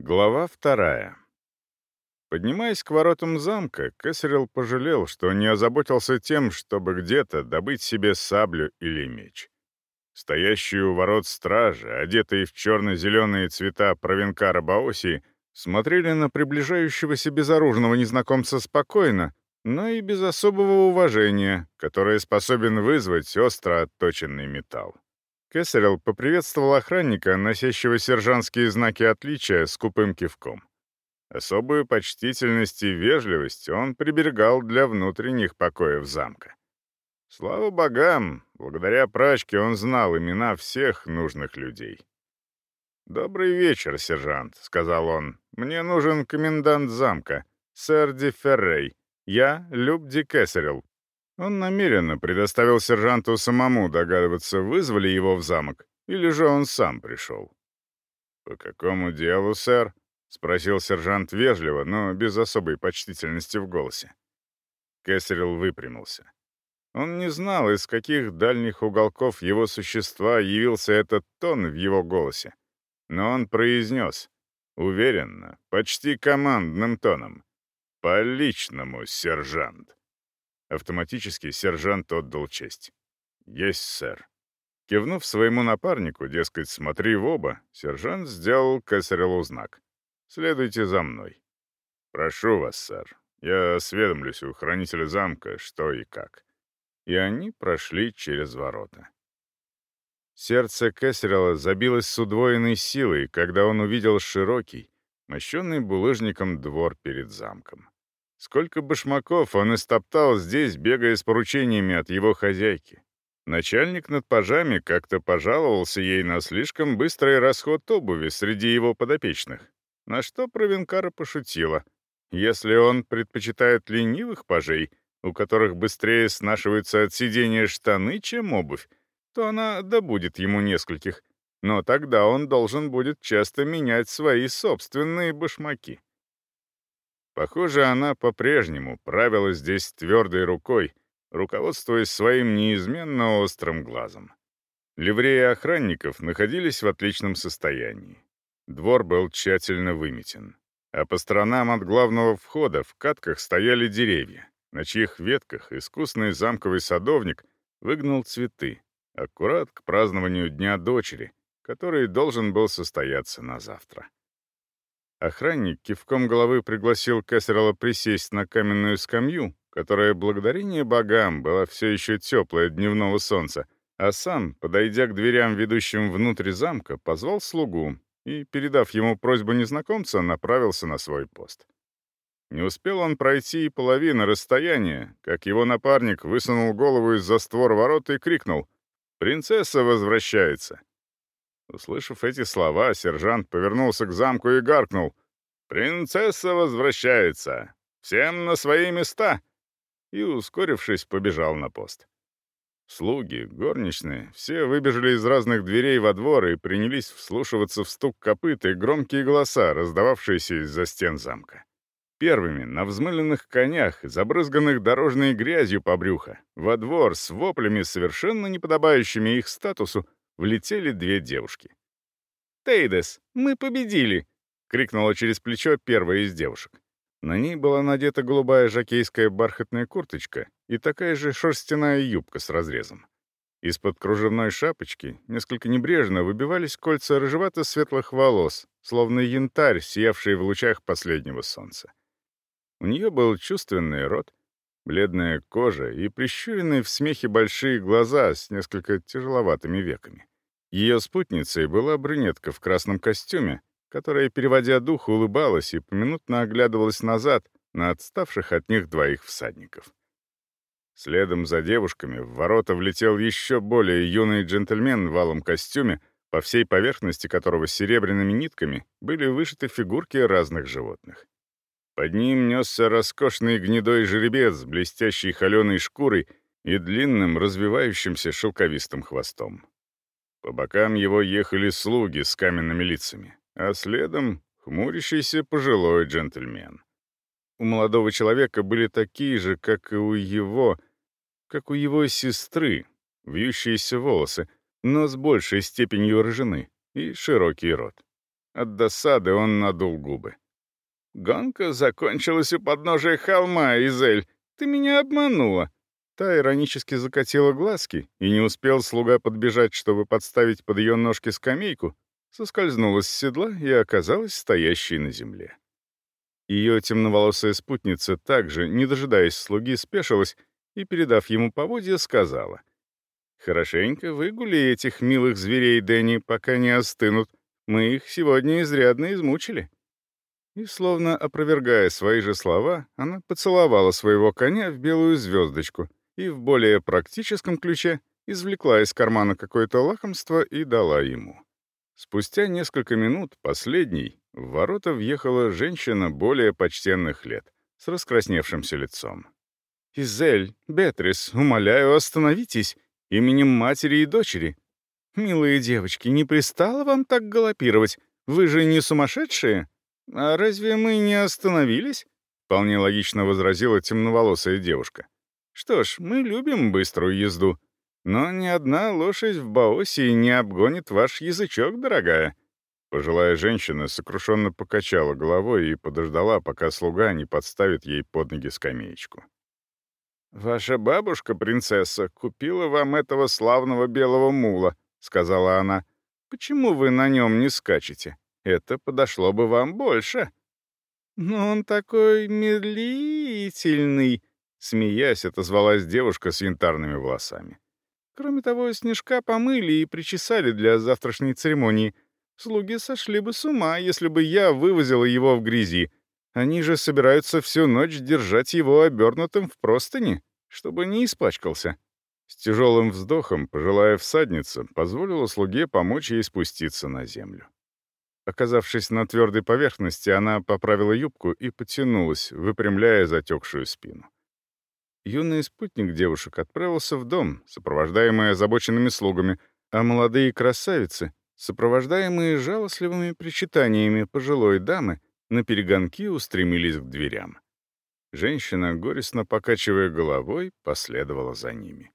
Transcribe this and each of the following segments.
Глава вторая. Поднимаясь к воротам замка, Кесарел пожалел, что не озаботился тем, чтобы где-то добыть себе саблю или меч. Стоящие у ворот стражи, одетые в черно-зеленые цвета провинкара Баоси, смотрели на приближающегося безоружного незнакомца спокойно, но и без особого уважения, которое способен вызвать остро отточенный металл. Кесарел поприветствовал охранника, носящего сержантские знаки отличия, с купым кивком. Особую почтительность и вежливость он приберегал для внутренних покоев замка. Слава богам, благодаря прачке он знал имена всех нужных людей. «Добрый вечер, сержант», — сказал он. «Мне нужен комендант замка, сэр Ди Феррей. Я Люб Ди Кесарел, он намеренно предоставил сержанту самому догадываться, вызвали его в замок, или же он сам пришел. «По какому делу, сэр?» — спросил сержант вежливо, но без особой почтительности в голосе. Кесарел выпрямился. Он не знал, из каких дальних уголков его существа явился этот тон в его голосе. Но он произнес, уверенно, почти командным тоном, «По личному, сержант». Автоматически сержант отдал честь. «Есть, сэр». Кивнув своему напарнику, дескать, смотри в оба, сержант сделал Кесарелу знак. «Следуйте за мной». «Прошу вас, сэр. Я осведомлюсь у хранителя замка, что и как». И они прошли через ворота. Сердце Кесарела забилось с удвоенной силой, когда он увидел широкий, мощенный булыжником двор перед замком. Сколько башмаков он истоптал здесь, бегая с поручениями от его хозяйки. Начальник над пажами как-то пожаловался ей на слишком быстрый расход обуви среди его подопечных, на что Провенкара пошутила. Если он предпочитает ленивых пажей, у которых быстрее снашиваются от сидения штаны, чем обувь, то она добудет ему нескольких, но тогда он должен будет часто менять свои собственные башмаки. Похоже, она по-прежнему правила здесь твердой рукой, руководствуясь своим неизменно острым глазом. Ливреи охранников находились в отличном состоянии. Двор был тщательно выметен. А по сторонам от главного входа в катках стояли деревья, на чьих ветках искусный замковый садовник выгнал цветы, аккурат к празднованию Дня дочери, который должен был состояться на завтра. Охранник кивком головы пригласил Кессерла присесть на каменную скамью, которая, благодарение богам, была все еще теплая дневного солнца, а сам, подойдя к дверям, ведущим внутрь замка, позвал слугу и, передав ему просьбу незнакомца, направился на свой пост. Не успел он пройти и половины расстояния, как его напарник высунул голову из-за створ ворот и крикнул «Принцесса возвращается!» Услышав эти слова, сержант повернулся к замку и гаркнул. «Принцесса возвращается! Всем на свои места!» И, ускорившись, побежал на пост. Слуги, горничные, все выбежали из разных дверей во двор и принялись вслушиваться в стук копыт и громкие голоса, раздававшиеся из-за стен замка. Первыми, на взмыленных конях, забрызганных дорожной грязью по брюхо, во двор с воплями, совершенно неподобающими их статусу, влетели две девушки. «Тейдес, мы победили!» — крикнула через плечо первая из девушек. На ней была надета голубая жакейская бархатная курточка и такая же шерстяная юбка с разрезом. Из-под кружевной шапочки несколько небрежно выбивались кольца рыжевато-светлых волос, словно янтарь, сиявший в лучах последнего солнца. У нее был чувственный рот, бледная кожа и прищуренные в смехе большие глаза с несколько тяжеловатыми веками. Ее спутницей была брюнетка в красном костюме, которая, переводя дух, улыбалась и поминутно оглядывалась назад на отставших от них двоих всадников. Следом за девушками в ворота влетел еще более юный джентльмен в валом костюме, по всей поверхности которого серебряными нитками были вышиты фигурки разных животных. Под ним несся роскошный гнедой жеребец, блестящий холеной шкурой и длинным развивающимся шелковистым хвостом. По бокам его ехали слуги с каменными лицами, а следом — хмурящийся пожилой джентльмен. У молодого человека были такие же, как и у его, как у его сестры, вьющиеся волосы, но с большей степенью рыжины и широкий рот. От досады он надул губы. «Гонка закончилась у подножия холма, Изель. Ты меня обманула». Та иронически закатила глазки, и не успел слуга подбежать, чтобы подставить под ее ножки скамейку, соскользнула с седла и оказалась стоящей на земле. Ее темноволосая спутница также, не дожидаясь слуги, спешилась и, передав ему поводья, сказала. «Хорошенько выгули этих милых зверей, Дэнни, пока не остынут. Мы их сегодня изрядно измучили». И, словно опровергая свои же слова, она поцеловала своего коня в белую звездочку и в более практическом ключе извлекла из кармана какое-то лакомство и дала ему. Спустя несколько минут последний в ворота въехала женщина более почтенных лет, с раскрасневшимся лицом. «Изель, Бетрис, умоляю, остановитесь, именем матери и дочери. Милые девочки, не пристало вам так галопировать? Вы же не сумасшедшие?» «А разве мы не остановились?» — вполне логично возразила темноволосая девушка. «Что ж, мы любим быструю езду. Но ни одна лошадь в Баосе не обгонит ваш язычок, дорогая». Пожилая женщина сокрушенно покачала головой и подождала, пока слуга не подставит ей под ноги скамеечку. «Ваша бабушка, принцесса, купила вам этого славного белого мула», — сказала она. «Почему вы на нем не скачете?» Это подошло бы вам больше». «Но он такой медлительный», — смеясь, отозвалась девушка с янтарными волосами. «Кроме того, снежка помыли и причесали для завтрашней церемонии. Слуги сошли бы с ума, если бы я вывозила его в грязи. Они же собираются всю ночь держать его обернутым в простыни, чтобы не испачкался». С тяжелым вздохом пожилая всадница позволила слуге помочь ей спуститься на землю. Оказавшись на твердой поверхности, она поправила юбку и потянулась, выпрямляя затекшую спину. Юный спутник девушек отправился в дом, сопровождаемый озабоченными слугами, а молодые красавицы, сопровождаемые жалостливыми причитаниями пожилой дамы, на перегонки устремились к дверям. Женщина, горестно покачивая головой, последовала за ними.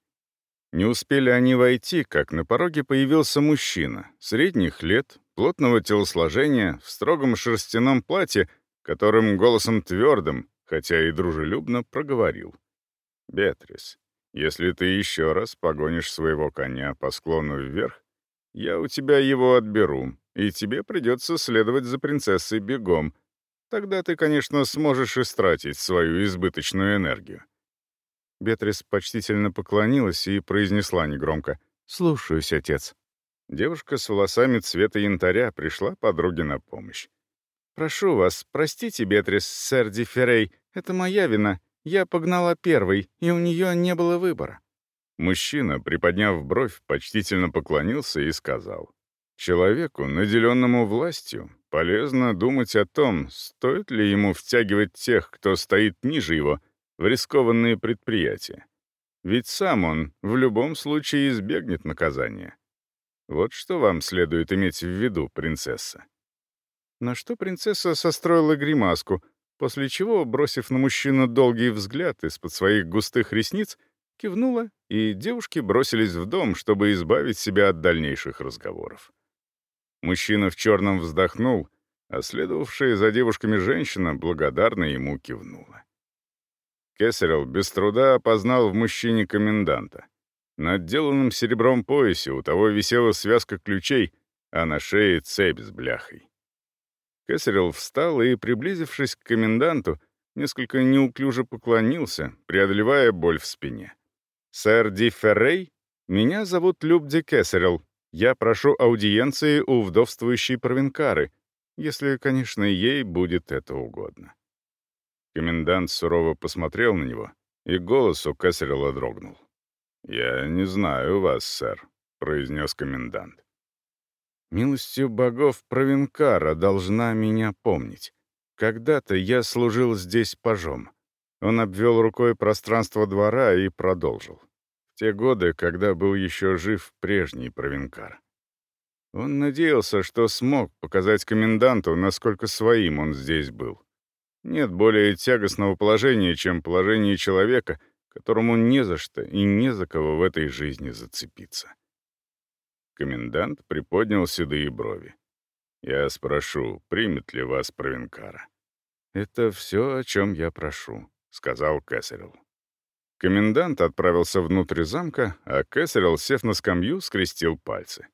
Не успели они войти, как на пороге появился мужчина, средних лет, плотного телосложения, в строгом шерстяном платье, которым голосом твердым, хотя и дружелюбно, проговорил. «Бетрис, если ты еще раз погонишь своего коня по склону вверх, я у тебя его отберу, и тебе придется следовать за принцессой бегом. Тогда ты, конечно, сможешь истратить свою избыточную энергию». Бетрис почтительно поклонилась и произнесла негромко «Слушаюсь, отец». Девушка с волосами цвета янтаря пришла подруге на помощь. «Прошу вас, простите, Бетрис, сэр Ди Феррей, это моя вина. Я погнала первой, и у нее не было выбора». Мужчина, приподняв бровь, почтительно поклонился и сказал. «Человеку, наделенному властью, полезно думать о том, стоит ли ему втягивать тех, кто стоит ниже его, в рискованные предприятия. Ведь сам он в любом случае избегнет наказания. Вот что вам следует иметь в виду, принцесса». На что принцесса состроила гримаску, после чего, бросив на мужчину долгий взгляд из-под своих густых ресниц, кивнула, и девушки бросились в дом, чтобы избавить себя от дальнейших разговоров. Мужчина в черном вздохнул, а следовавшая за девушками женщина благодарно ему кивнула. Кесарел без труда опознал в мужчине коменданта. На отделанном серебром поясе у того висела связка ключей, а на шее цепь с бляхой. Кесарел встал и, приблизившись к коменданту, несколько неуклюже поклонился, преодолевая боль в спине. «Сэр Ди Феррей, меня зовут Любди Кесарел. Я прошу аудиенции у вдовствующей провинкары, если, конечно, ей будет это угодно». Комендант сурово посмотрел на него, и голос у Кесарела дрогнул. «Я не знаю вас, сэр», — произнес комендант. «Милостью богов Провинкара должна меня помнить. Когда-то я служил здесь пажом». Он обвел рукой пространство двора и продолжил. В те годы, когда был еще жив прежний Провинкар. Он надеялся, что смог показать коменданту, насколько своим он здесь был. Нет более тягостного положения, чем положение человека — которому не за что и не за кого в этой жизни зацепиться. Комендант приподнял седые брови. Я спрошу, примет ли вас Провенкара. «Это все, о чем я прошу», — сказал Кэссерилл. Комендант отправился внутрь замка, а Кэссерилл, сев на скамью, скрестил пальцы.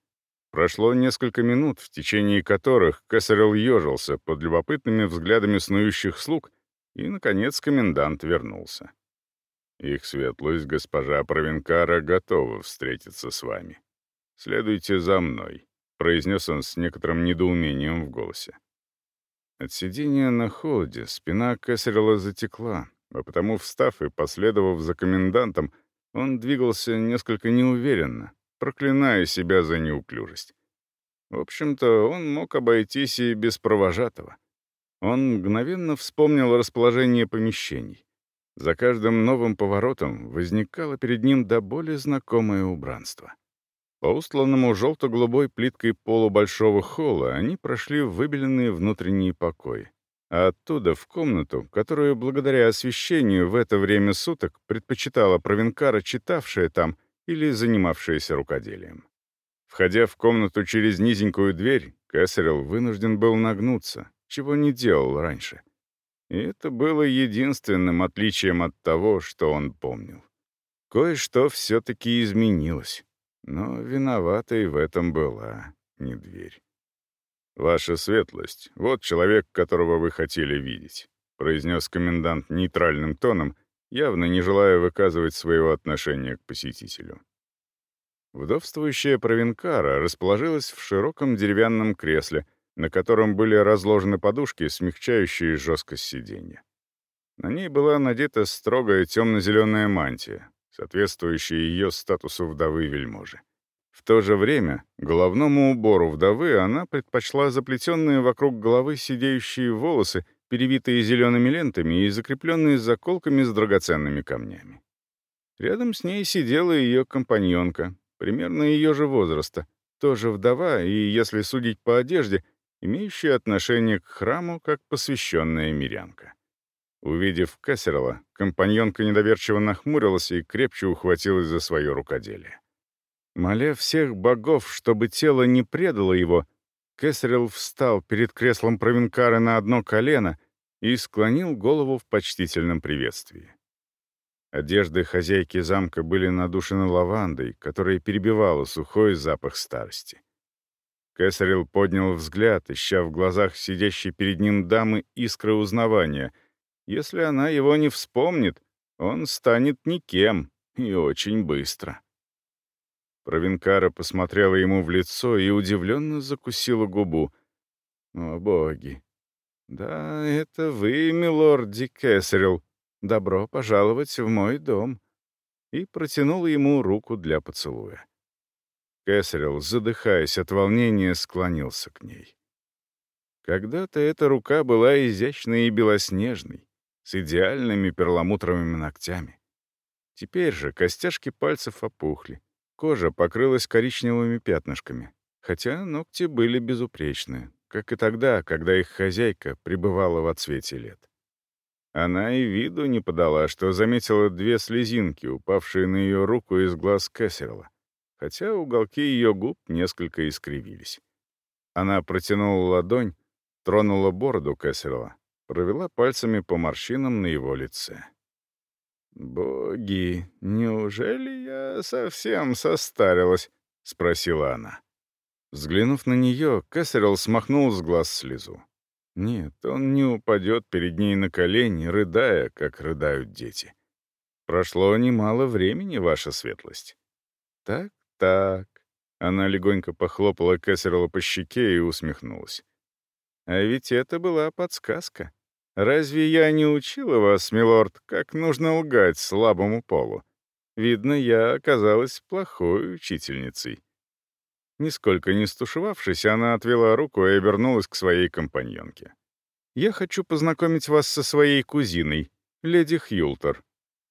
Прошло несколько минут, в течение которых Кэссерилл ежился под любопытными взглядами снующих слуг, и, наконец, комендант вернулся. «Их светлость, госпожа Провенкара, готова встретиться с вами. Следуйте за мной», — произнес он с некоторым недоумением в голосе. От сидения на холоде спина Кэссерилла затекла, а потому, встав и последовав за комендантом, он двигался несколько неуверенно, проклиная себя за неуклюжесть. В общем-то, он мог обойтись и без провожатого. Он мгновенно вспомнил расположение помещений. За каждым новым поворотом возникало перед ним до боли знакомое убранство. По устланному желто-голубой плиткой полу большого холла они прошли в выбеленные внутренние покои, а оттуда в комнату, которую благодаря освещению в это время суток предпочитала провинкара, читавшая там или занимавшаяся рукоделием. Входя в комнату через низенькую дверь, Кэссерилл вынужден был нагнуться, чего не делал раньше. И это было единственным отличием от того, что он помнил. Кое-что все-таки изменилось. Но виноватой в этом была не дверь. «Ваша светлость, вот человек, которого вы хотели видеть», произнес комендант нейтральным тоном, явно не желая выказывать своего отношения к посетителю. Вдовствующая провинкара расположилась в широком деревянном кресле, на котором были разложены подушки, смягчающие жесткость сиденья. На ней была надета строгая темно-зеленая мантия, соответствующая ее статусу вдовы-вельможи. В то же время головному убору вдовы она предпочла заплетенные вокруг головы сидеющие волосы, перевитые зелеными лентами и закрепленные заколками с драгоценными камнями. Рядом с ней сидела ее компаньонка, примерно ее же возраста, тоже вдова и, если судить по одежде, имеющая отношение к храму как посвященная мирянка. Увидев Кассерла, компаньонка недоверчиво нахмурилась и крепче ухватилась за свое рукоделие. Моля всех богов, чтобы тело не предало его, Кесарел встал перед креслом Провинкара на одно колено и склонил голову в почтительном приветствии. Одежды хозяйки замка были надушены лавандой, которая перебивала сухой запах старости. Кесарел поднял взгляд, ища в глазах сидящей перед ним дамы искры узнавания — если она его не вспомнит, он станет никем и очень быстро. Провинкара посмотрела ему в лицо и удивленно закусила губу. «О, боги! Да, это вы, милорд Дикесрил. Добро пожаловать в мой дом!» И протянула ему руку для поцелуя. Кесарел, задыхаясь от волнения, склонился к ней. Когда-то эта рука была изящной и белоснежной, с идеальными перламутровыми ногтями. Теперь же костяшки пальцев опухли, кожа покрылась коричневыми пятнышками, хотя ногти были безупречны, как и тогда, когда их хозяйка пребывала в отсвете лет. Она и виду не подала, что заметила две слезинки, упавшие на ее руку из глаз Кэссерла, хотя уголки ее губ несколько искривились. Она протянула ладонь, тронула бороду Кэссерла, провела пальцами по морщинам на его лице. «Боги, неужели я совсем состарилась?» — спросила она. Взглянув на нее, Кэссерилл смахнул с глаз слезу. Нет, он не упадет перед ней на колени, рыдая, как рыдают дети. Прошло немало времени, ваша светлость. Так, так. Она легонько похлопала Кэссерилла по щеке и усмехнулась. А ведь это была подсказка. Разве я не учила вас, милорд, как нужно лгать слабому полу? Видно, я оказалась плохой учительницей». Нисколько не стушевавшись, она отвела руку и обернулась к своей компаньонке. «Я хочу познакомить вас со своей кузиной, леди Хьюлтер.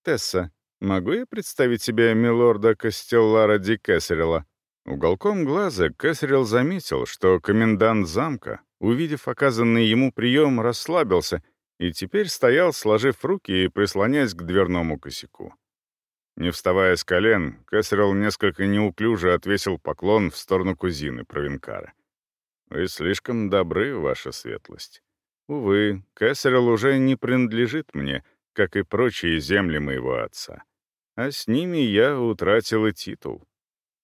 Тесса, могу я представить себе милорда Костеллара Ди Кэссерилла?» Уголком глаза Кэссерилл заметил, что комендант замка, увидев оказанный ему прием, расслабился — и теперь стоял, сложив руки и прислоняясь к дверному косяку. Не вставая с колен, Кэссерилл несколько неуклюже отвесил поклон в сторону кузины Провинкара. Вы слишком добры, ваша светлость. Увы, Кэссерилл уже не принадлежит мне, как и прочие земли моего отца. А с ними я утратил и титул.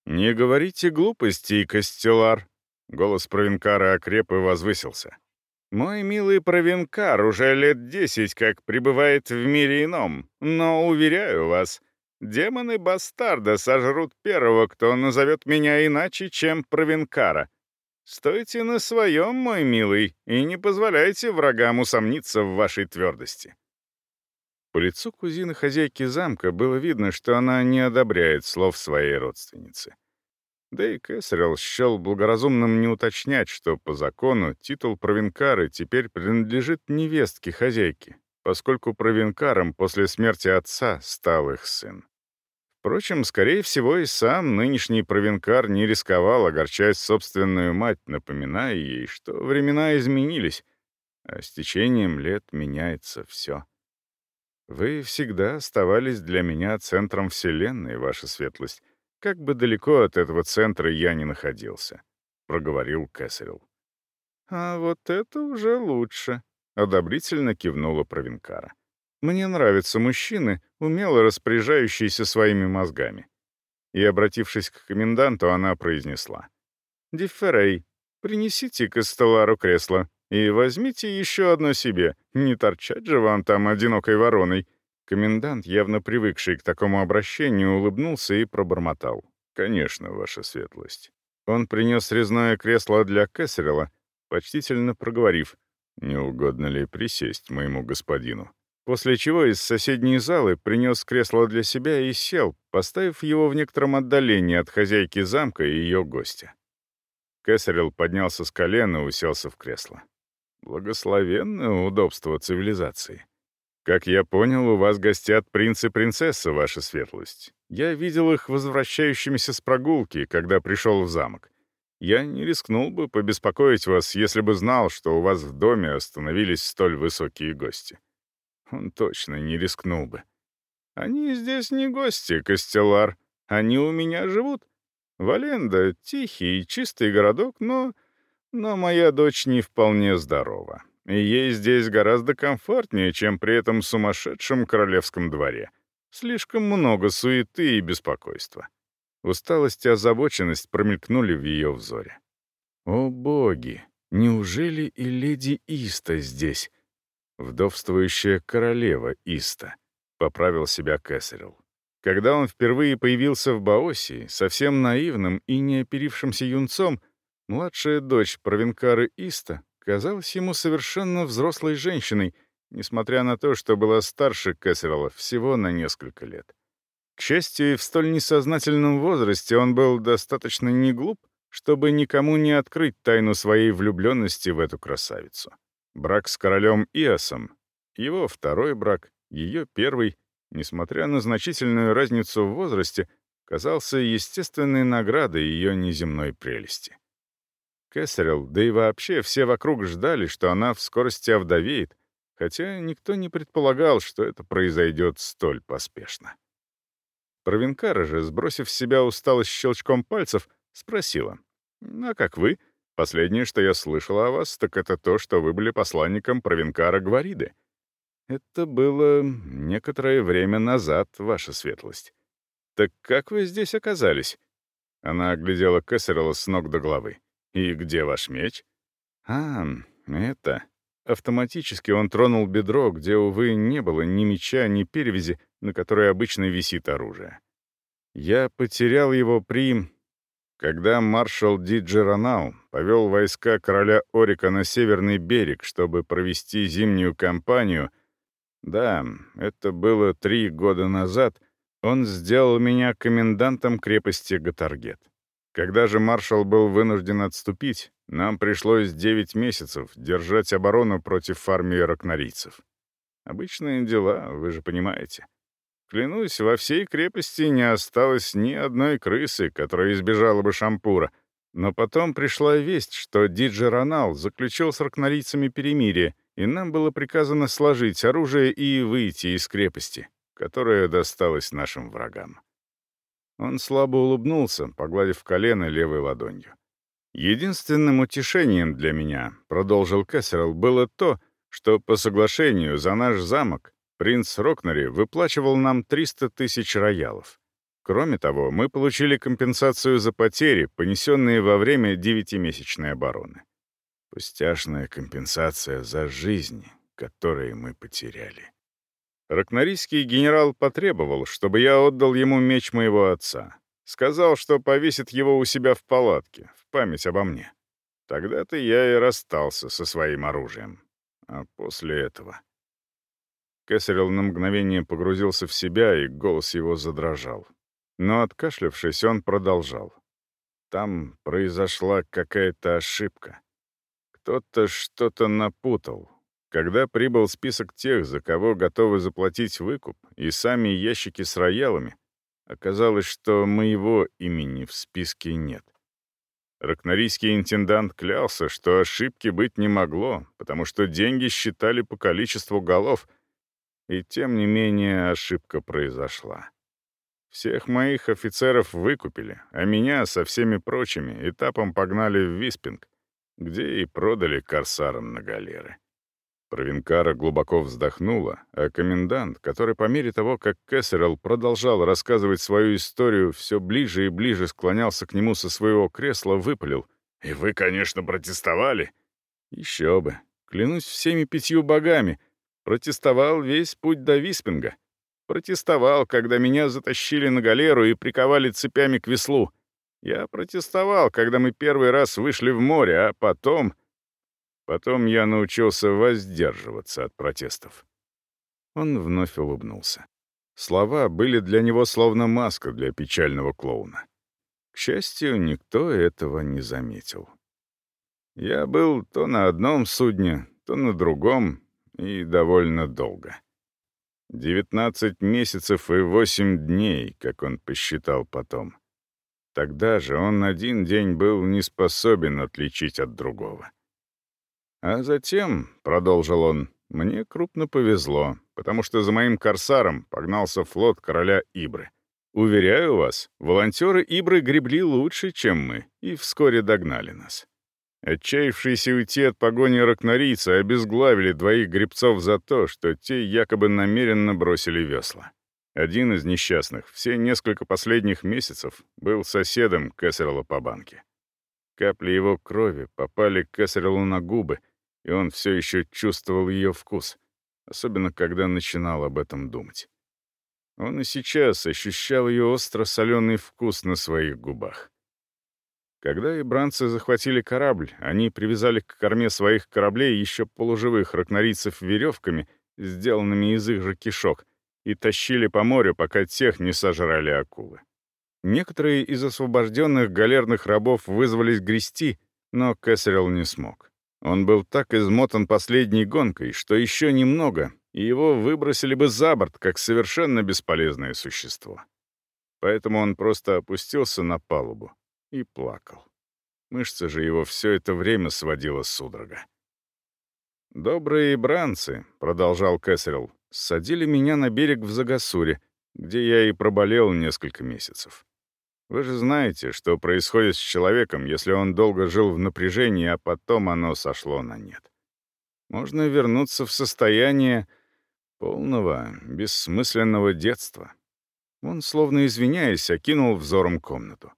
«Не говорите глупостей, Костелар!» Голос Провинкара окреп и возвысился. «Мой милый Провинкар уже лет десять как пребывает в мире ином, но, уверяю вас, демоны бастарда сожрут первого, кто назовет меня иначе, чем Провинкара, Стойте на своем, мой милый, и не позволяйте врагам усомниться в вашей твердости». По лицу кузины хозяйки замка было видно, что она не одобряет слов своей родственницы. Да и Кэссерилл счел благоразумным не уточнять, что по закону титул провинкары теперь принадлежит невестке хозяйки, поскольку провинкаром после смерти отца стал их сын. Впрочем, скорее всего, и сам нынешний провинкар не рисковал огорчать собственную мать, напоминая ей, что времена изменились, а с течением лет меняется все. Вы всегда оставались для меня центром Вселенной, ваша светлость, как бы далеко от этого центра я ни находился, — проговорил Кэссерилл. «А вот это уже лучше», — одобрительно кивнула провинкара. Мне нравятся мужчины, умело распоряжающиеся своими мозгами. И, обратившись к коменданту, она произнесла. «Дифферей, принесите к Эстеллару кресло и возьмите еще одно себе, не торчать же вам там одинокой вороной». Комендант, явно привыкший к такому обращению, улыбнулся и пробормотал. «Конечно, ваша светлость». Он принес резное кресло для Кэссерила, почтительно проговорив, «Не угодно ли присесть моему господину?» После чего из соседней залы принес кресло для себя и сел, поставив его в некотором отдалении от хозяйки замка и ее гостя. Кесарел поднялся с колена и уселся в кресло. Благословенное удобство цивилизации. Как я понял, у вас гостят принц и принцесса, ваша светлость. Я видел их возвращающимися с прогулки, когда пришел в замок. Я не рискнул бы побеспокоить вас, если бы знал, что у вас в доме остановились столь высокие гости он точно не рискнул бы. «Они здесь не гости, Костелар. Они у меня живут. Валенда — тихий и чистый городок, но... Но моя дочь не вполне здорова. И ей здесь гораздо комфортнее, чем при этом сумасшедшем королевском дворе. Слишком много суеты и беспокойства». Усталость и озабоченность промелькнули в ее взоре. «О боги! Неужели и леди Иста здесь?» «Вдовствующая королева Иста», — поправил себя Кэссерилл. Когда он впервые появился в Баосии, совсем наивным и не оперившимся юнцом, младшая дочь Провинкары Иста казалась ему совершенно взрослой женщиной, несмотря на то, что была старше Кэссерилла всего на несколько лет. К счастью, в столь несознательном возрасте он был достаточно неглуп, чтобы никому не открыть тайну своей влюбленности в эту красавицу. Брак с королем Иосом, его второй брак, ее первый, несмотря на значительную разницу в возрасте, казался естественной наградой ее неземной прелести. Кэссерилл, да и вообще все вокруг ждали, что она в скорости овдовеет, хотя никто не предполагал, что это произойдет столь поспешно. Провинкара же, сбросив с себя усталость щелчком пальцев, спросила, «А как вы?» Последнее, что я слышала о вас, так это то, что вы были посланником Провинкара Гвариды. Это было некоторое время назад, ваша светлость. Так как вы здесь оказались? Она оглядела Кессерла с ног до головы. «И где ваш меч?» «А, это...» Автоматически он тронул бедро, где, увы, не было ни меча, ни перевязи, на которой обычно висит оружие. «Я потерял его при... Когда маршал Ди Джеронал повел войска короля Орика на северный берег, чтобы провести зимнюю кампанию, да, это было три года назад, он сделал меня комендантом крепости Гатаргет. Когда же маршал был вынужден отступить, нам пришлось девять месяцев держать оборону против армии ракнорийцев. Обычные дела, вы же понимаете. Клянусь, во всей крепости не осталось ни одной крысы, которая избежала бы шампура. Но потом пришла весть, что Диджи Ронал заключил с ракнорийцами перемирие, и нам было приказано сложить оружие и выйти из крепости, которая досталась нашим врагам. Он слабо улыбнулся, погладив колено левой ладонью. Единственным утешением для меня, продолжил Кессерл, было то, что по соглашению за наш замок принц Рокнери выплачивал нам 300 тысяч роялов. Кроме того, мы получили компенсацию за потери, понесенные во время девятимесячной обороны. Пустяшная компенсация за жизни, которые мы потеряли. Ракнорийский генерал потребовал, чтобы я отдал ему меч моего отца. Сказал, что повесит его у себя в палатке, в память обо мне. Тогда-то я и расстался со своим оружием. А после этого... Кесарел на мгновение погрузился в себя, и голос его задрожал. Но, откашлявшись, он продолжал. Там произошла какая-то ошибка. Кто-то что-то напутал. Когда прибыл список тех, за кого готовы заплатить выкуп, и сами ящики с роялами, оказалось, что моего имени в списке нет. Ракнорийский интендант клялся, что ошибки быть не могло, потому что деньги считали по количеству голов, и тем не менее ошибка произошла. Всех моих офицеров выкупили, а меня со всеми прочими этапом погнали в Виспинг, где и продали корсарам на галеры. Провинкара глубоко вздохнула, а комендант, который по мере того, как Кессерл продолжал рассказывать свою историю, все ближе и ближе склонялся к нему со своего кресла, выпалил. «И вы, конечно, протестовали?» «Еще бы. Клянусь всеми пятью богами. Протестовал весь путь до Виспинга. Протестовал, когда меня затащили на галеру и приковали цепями к веслу. Я протестовал, когда мы первый раз вышли в море, а потом... Потом я научился воздерживаться от протестов. Он вновь улыбнулся. Слова были для него словно маска для печального клоуна. К счастью, никто этого не заметил. Я был то на одном судне, то на другом, и довольно долго. Девятнадцать месяцев и восемь дней, как он посчитал потом. Тогда же он один день был не способен отличить от другого. А затем, — продолжил он, — мне крупно повезло, потому что за моим корсаром погнался флот короля Ибры. Уверяю вас, волонтеры Ибры гребли лучше, чем мы, и вскоре догнали нас. Отчаявшиеся уйти от погони ракнорийцы обезглавили двоих гребцов за то, что те якобы намеренно бросили весла. Один из несчастных все несколько последних месяцев был соседом Кессерла по банке. Капли его крови попали Кессерлу на губы, и он все еще чувствовал ее вкус, особенно когда начинал об этом думать. Он и сейчас ощущал ее остро-соленый вкус на своих губах. Когда ибранцы захватили корабль, они привязали к корме своих кораблей еще полуживых ракнорийцев веревками, сделанными из их же кишок, и тащили по морю, пока тех не сожрали акулы. Некоторые из освобожденных галерных рабов вызвались грести, но Кэссерилл не смог. Он был так измотан последней гонкой, что еще немного, и его выбросили бы за борт, как совершенно бесполезное существо. Поэтому он просто опустился на палубу и плакал. Мышцы же его все это время сводила судорога. «Добрые бранцы», — продолжал Кэссерилл, — «садили меня на берег в Загасуре, где я и проболел несколько месяцев. Вы же знаете, что происходит с человеком, если он долго жил в напряжении, а потом оно сошло на нет. Можно вернуться в состояние полного, бессмысленного детства». Он, словно извиняясь, окинул взором комнату.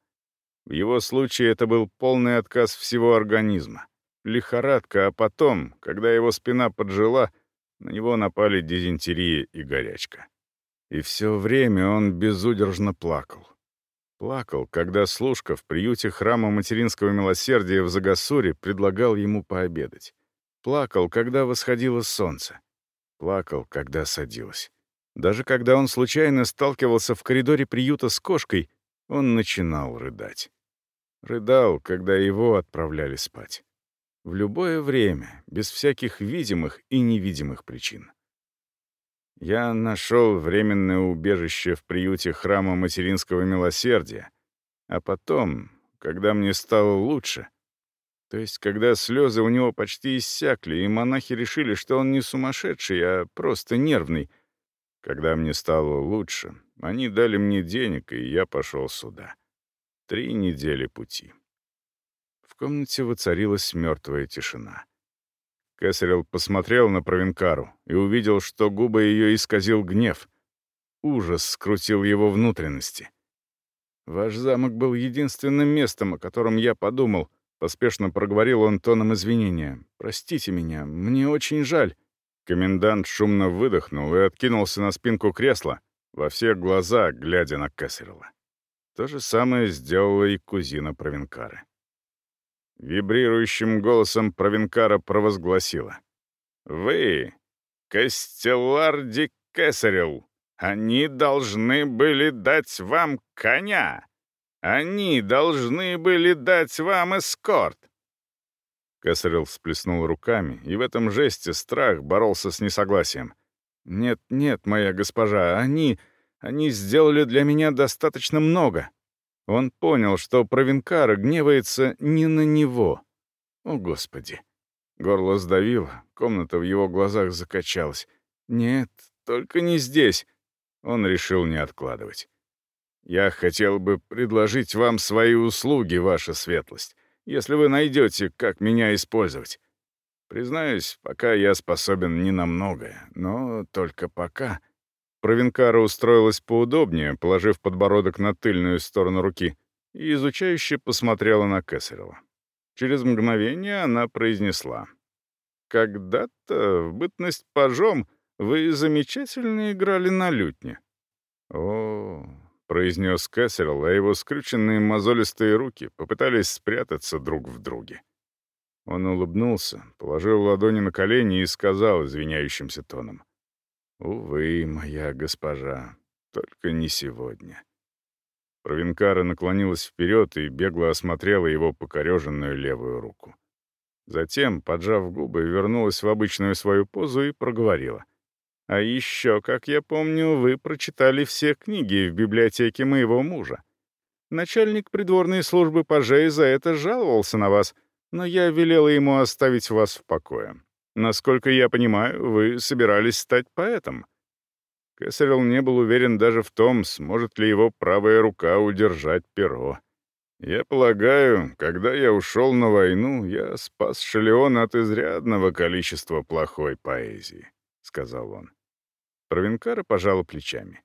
В его случае это был полный отказ всего организма. Лихорадка, а потом, когда его спина поджила, на него напали дизентерия и горячка. И все время он безудержно плакал. Плакал, когда служка в приюте храма материнского милосердия в Загасуре предлагал ему пообедать. Плакал, когда восходило солнце. Плакал, когда садилось. Даже когда он случайно сталкивался в коридоре приюта с кошкой, он начинал рыдать. Рыдал, когда его отправляли спать. В любое время, без всяких видимых и невидимых причин. Я нашел временное убежище в приюте храма материнского милосердия, а потом, когда мне стало лучше, то есть когда слезы у него почти иссякли, и монахи решили, что он не сумасшедший, а просто нервный, когда мне стало лучше, они дали мне денег, и я пошел сюда. Три недели пути. В комнате воцарилась мертвая тишина. Кесарел посмотрел на Провинкару и увидел, что губы ее исказил гнев. Ужас скрутил его внутренности. «Ваш замок был единственным местом, о котором я подумал», — поспешно проговорил он тоном извинения. «Простите меня, мне очень жаль». Комендант шумно выдохнул и откинулся на спинку кресла, во все глаза глядя на Кессерла. То же самое сделала и кузина Провинкары. Вибрирующим голосом Провинкара провозгласила. «Вы, Костелларди Кесарел, они должны были дать вам коня! Они должны были дать вам эскорт!» Кесарел всплеснул руками, и в этом жесте страх боролся с несогласием. «Нет, нет, моя госпожа, они... они сделали для меня достаточно много. Он понял, что Провинкара гневается не на него. О, Господи! Горло сдавило, комната в его глазах закачалась. «Нет, только не здесь». Он решил не откладывать. «Я хотел бы предложить вам свои услуги, ваша светлость, если вы найдете, как меня использовать. Признаюсь, пока я способен не на многое, но только пока. Провинкара устроилась поудобнее, положив подбородок на тыльную сторону руки, и изучающе посмотрела на Кесарева. Через мгновение она произнесла. «Когда-то, в бытность пажом, вы замечательно играли на лютне». «О, — произнес Кэссерл, а его скрюченные мозолистые руки попытались спрятаться друг в друге. Он улыбнулся, положил ладони на колени и сказал извиняющимся тоном. «Увы, моя госпожа, только не сегодня». Провинкара наклонилась вперед и бегло осмотрела его покореженную левую руку. Затем, поджав губы, вернулась в обычную свою позу и проговорила. «А еще, как я помню, вы прочитали все книги в библиотеке моего мужа. Начальник придворной службы пажей за это жаловался на вас, но я велела ему оставить вас в покое. Насколько я понимаю, вы собирались стать поэтом». Кесарел не был уверен даже в том, сможет ли его правая рука удержать перо. «Я полагаю, когда я ушел на войну, я спас Шелеон от изрядного количества плохой поэзии», — сказал он. Провинкара пожала плечами.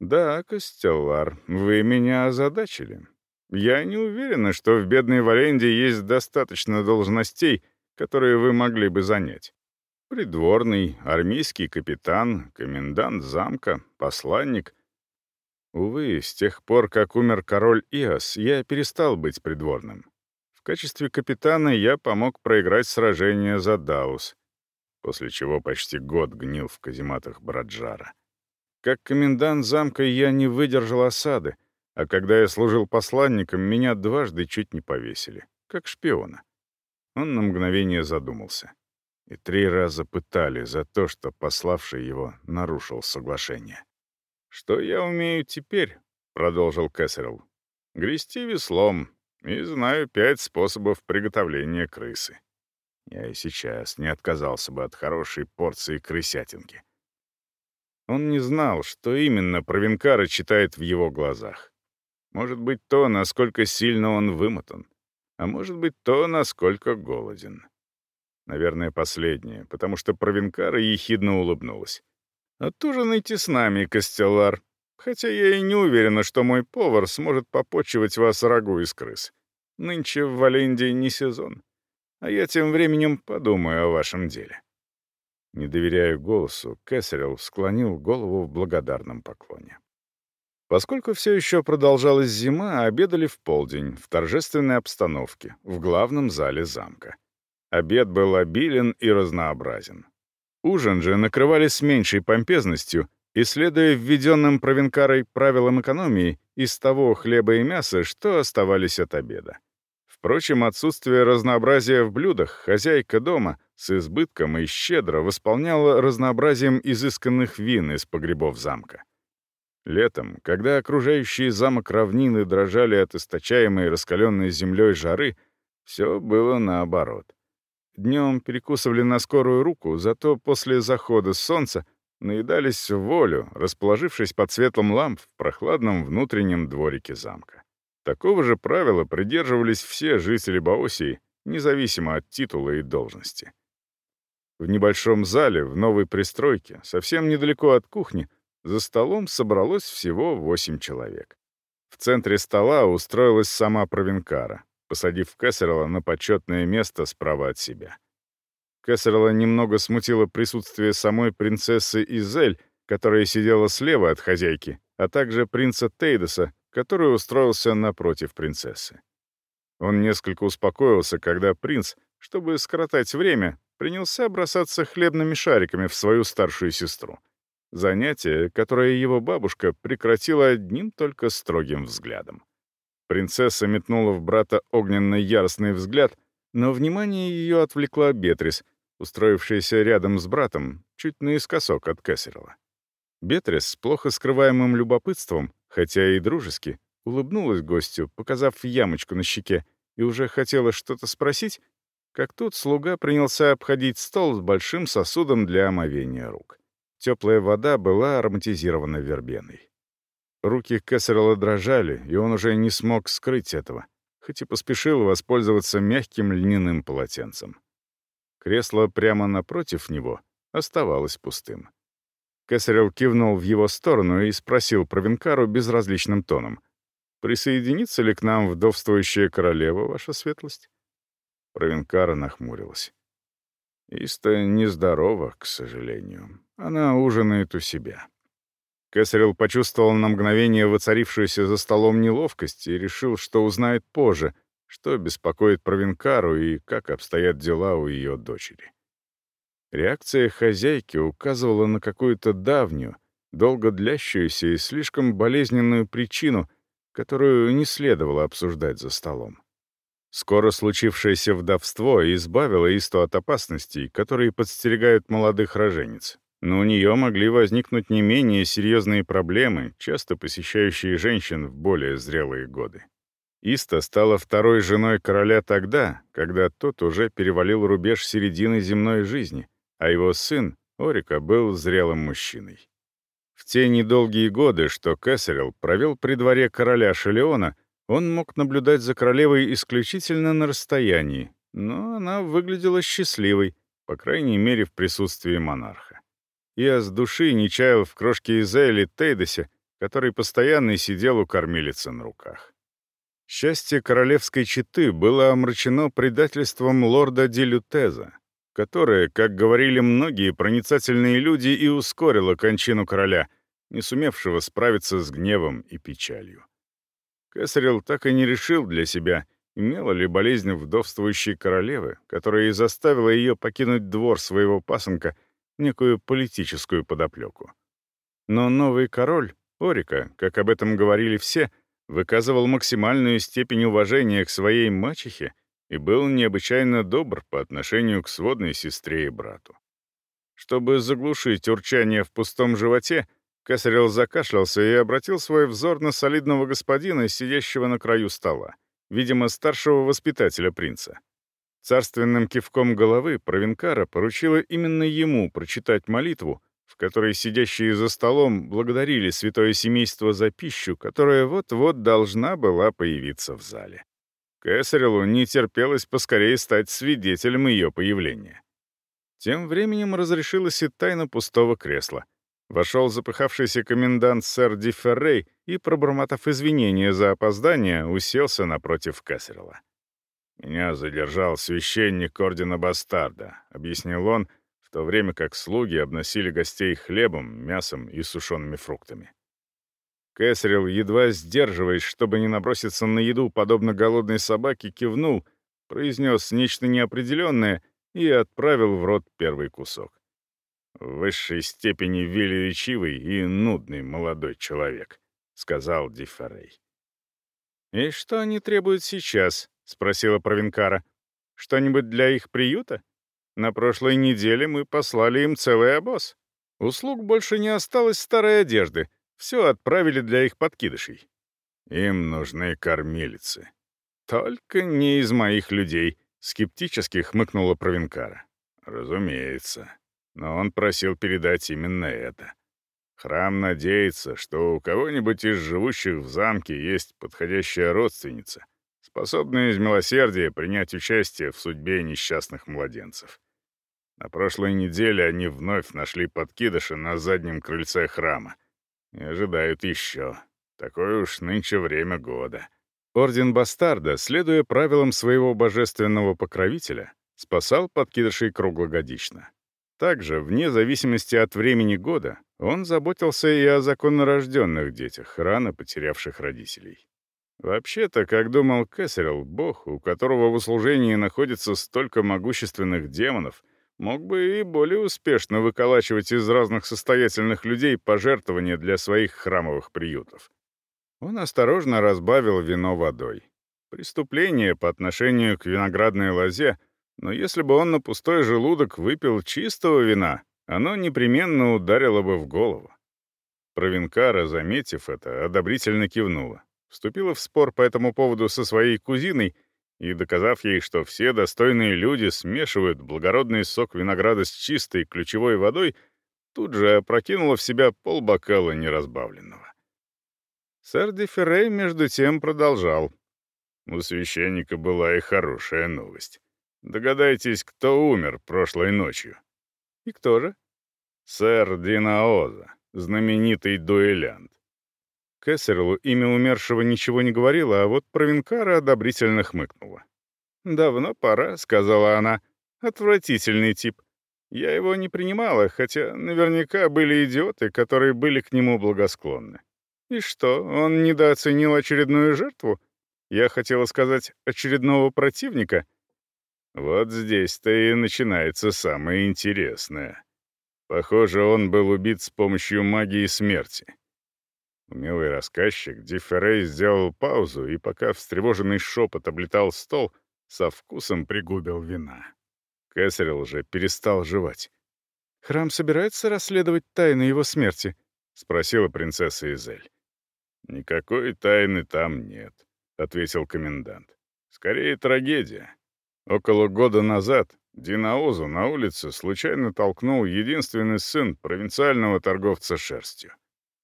«Да, Костеллар, вы меня озадачили. Я не уверена, что в бедной Валенде есть достаточно должностей, которые вы могли бы занять. Придворный, армейский капитан, комендант замка, посланник. Увы, с тех пор, как умер король Иос, я перестал быть придворным. В качестве капитана я помог проиграть сражение за Даус, после чего почти год гнил в казематах Браджара. Как комендант замка я не выдержал осады, а когда я служил посланником, меня дважды чуть не повесили, как шпиона. Он на мгновение задумался. И три раза пытали за то, что пославший его нарушил соглашение. «Что я умею теперь?» — продолжил Кэссерилл. «Грести веслом, и знаю пять способов приготовления крысы. Я и сейчас не отказался бы от хорошей порции крысятинки». Он не знал, что именно Провинкара читает в его глазах. Может быть, то, насколько сильно он вымотан а может быть, то, насколько голоден. Наверное, последнее, потому что Провинкара ехидно улыбнулась. «Отужинайте с нами, Костеллар, хотя я и не уверена, что мой повар сможет попочивать вас рагу из крыс. Нынче в Валендии не сезон, а я тем временем подумаю о вашем деле». Не доверяя голосу, Кэссерилл склонил голову в благодарном поклоне. Поскольку все еще продолжалась зима, обедали в полдень, в торжественной обстановке, в главном зале замка. Обед был обилен и разнообразен. Ужин же накрывали с меньшей помпезностью, исследуя введенным провинкарой правилам экономии из того хлеба и мяса, что оставались от обеда. Впрочем, отсутствие разнообразия в блюдах хозяйка дома с избытком и щедро восполняла разнообразием изысканных вин из погребов замка. Летом, когда окружающие замок равнины дрожали от источаемой раскаленной землей жары, все было наоборот. Днем перекусывали на скорую руку, зато после захода солнца наедались в волю, расположившись под светлом ламп в прохладном внутреннем дворике замка. Такого же правила придерживались все жители Баосии, независимо от титула и должности. В небольшом зале в новой пристройке, совсем недалеко от кухни, за столом собралось всего восемь человек. В центре стола устроилась сама Провенкара, посадив Кессерла на почетное место справа от себя. Кессерла немного смутило присутствие самой принцессы Изель, которая сидела слева от хозяйки, а также принца Тейдоса, который устроился напротив принцессы. Он несколько успокоился, когда принц, чтобы скоротать время, принялся бросаться хлебными шариками в свою старшую сестру. Занятие, которое его бабушка прекратила одним только строгим взглядом. Принцесса метнула в брата огненно-яростный взгляд, но внимание ее отвлекла Бетрис, устроившаяся рядом с братом, чуть наискосок от Кессерла. Бетрис с плохо скрываемым любопытством, хотя и дружески, улыбнулась гостю, показав ямочку на щеке, и уже хотела что-то спросить, как тут слуга принялся обходить стол с большим сосудом для омовения рук. Теплая вода была ароматизирована вербеной. Руки Кессерла дрожали, и он уже не смог скрыть этого, хоть и поспешил воспользоваться мягким льняным полотенцем. Кресло прямо напротив него оставалось пустым. Кесарел кивнул в его сторону и спросил Провенкару безразличным тоном. «Присоединится ли к нам вдовствующая королева, ваша светлость?» Провенкара нахмурилась. «Иста нездорова, к сожалению. Она ужинает у себя». Кесарел почувствовал на мгновение воцарившуюся за столом неловкость и решил, что узнает позже, что беспокоит Провенкару и как обстоят дела у ее дочери. Реакция хозяйки указывала на какую-то давнюю, долго длящуюся и слишком болезненную причину, которую не следовало обсуждать за столом. Скоро случившееся вдовство избавило Исту от опасностей, которые подстерегают молодых роженец. Но у нее могли возникнуть не менее серьезные проблемы, часто посещающие женщин в более зрелые годы. Иста стала второй женой короля тогда, когда тот уже перевалил рубеж середины земной жизни — а его сын, Орика, был зрелым мужчиной. В те недолгие годы, что Кесарел провел при дворе короля Шелеона, он мог наблюдать за королевой исключительно на расстоянии, но она выглядела счастливой, по крайней мере, в присутствии монарха. Я с души не чаял в крошке Изаэли Тейдосе, который постоянно сидел у кормилицы на руках. Счастье королевской четы было омрачено предательством лорда Делютеза, которое, как говорили многие проницательные люди, и ускорило кончину короля, не сумевшего справиться с гневом и печалью. Кесарел так и не решил для себя, имела ли болезнь вдовствующей королевы, которая и заставила ее покинуть двор своего пасынка, некую политическую подоплеку. Но новый король, Орика, как об этом говорили все, выказывал максимальную степень уважения к своей мачехе и был необычайно добр по отношению к сводной сестре и брату. Чтобы заглушить урчание в пустом животе, Кесарел закашлялся и обратил свой взор на солидного господина, сидящего на краю стола, видимо, старшего воспитателя принца. Царственным кивком головы Провенкара поручила именно ему прочитать молитву, в которой сидящие за столом благодарили святое семейство за пищу, которая вот-вот должна была появиться в зале. Кесарелу не терпелось поскорее стать свидетелем ее появления. Тем временем разрешилась и тайна пустого кресла. Вошел запыхавшийся комендант сэр Ди Феррей и, пробормотав извинения за опоздание, уселся напротив Кесарела. «Меня задержал священник Ордена Бастарда», — объяснил он, в то время как слуги обносили гостей хлебом, мясом и сушеными фруктами. Кэсрил, едва сдерживаясь, чтобы не наброситься на еду, подобно голодной собаке, кивнул, произнес нечто неопределенное и отправил в рот первый кусок. «В высшей степени велеречивый и нудный молодой человек», — сказал Дифарей. «И что они требуют сейчас?» — спросила Провинкара. «Что-нибудь для их приюта? На прошлой неделе мы послали им целый обоз. Услуг больше не осталось старой одежды, все отправили для их подкидышей. Им нужны кормилицы. Только не из моих людей, скептически хмыкнула Провинкара. Разумеется. Но он просил передать именно это. Храм надеется, что у кого-нибудь из живущих в замке есть подходящая родственница, способная из милосердия принять участие в судьбе несчастных младенцев. На прошлой неделе они вновь нашли подкидыша на заднем крыльце храма и ожидают еще. Такое уж нынче время года. Орден Бастарда, следуя правилам своего божественного покровителя, спасал подкидышей круглогодично. Также, вне зависимости от времени года, он заботился и о законнорожденных детях, рано потерявших родителей. Вообще-то, как думал Кэссерилл, бог, у которого в услужении находится столько могущественных демонов, мог бы и более успешно выколачивать из разных состоятельных людей пожертвования для своих храмовых приютов. Он осторожно разбавил вино водой. Преступление по отношению к виноградной лозе, но если бы он на пустой желудок выпил чистого вина, оно непременно ударило бы в голову. Провинкара, заметив это, одобрительно кивнула. Вступила в спор по этому поводу со своей кузиной и, доказав ей, что все достойные люди смешивают благородный сок винограда с чистой ключевой водой, тут же опрокинула в себя полбокала неразбавленного. Сэр Деферрей, между тем, продолжал. У священника была и хорошая новость. Догадайтесь, кто умер прошлой ночью. «И кто же?» «Сэр Динаоза, знаменитый дуэлянт». Кессерлу имя умершего ничего не говорило, а вот Провинкара одобрительно хмыкнула. «Давно пора», — сказала она. «Отвратительный тип. Я его не принимала, хотя наверняка были идиоты, которые были к нему благосклонны. И что, он недооценил очередную жертву? Я хотела сказать, очередного противника — вот здесь-то и начинается самое интересное. Похоже, он был убит с помощью магии смерти. Умелый рассказчик Дифферей сделал паузу, и пока встревоженный шепот облетал стол, со вкусом пригубил вина. Кэссерилл же перестал жевать. «Храм собирается расследовать тайны его смерти?» — спросила принцесса Изель. «Никакой тайны там нет», — ответил комендант. «Скорее трагедия. Около года назад Динаозу на улице случайно толкнул единственный сын провинциального торговца шерстью.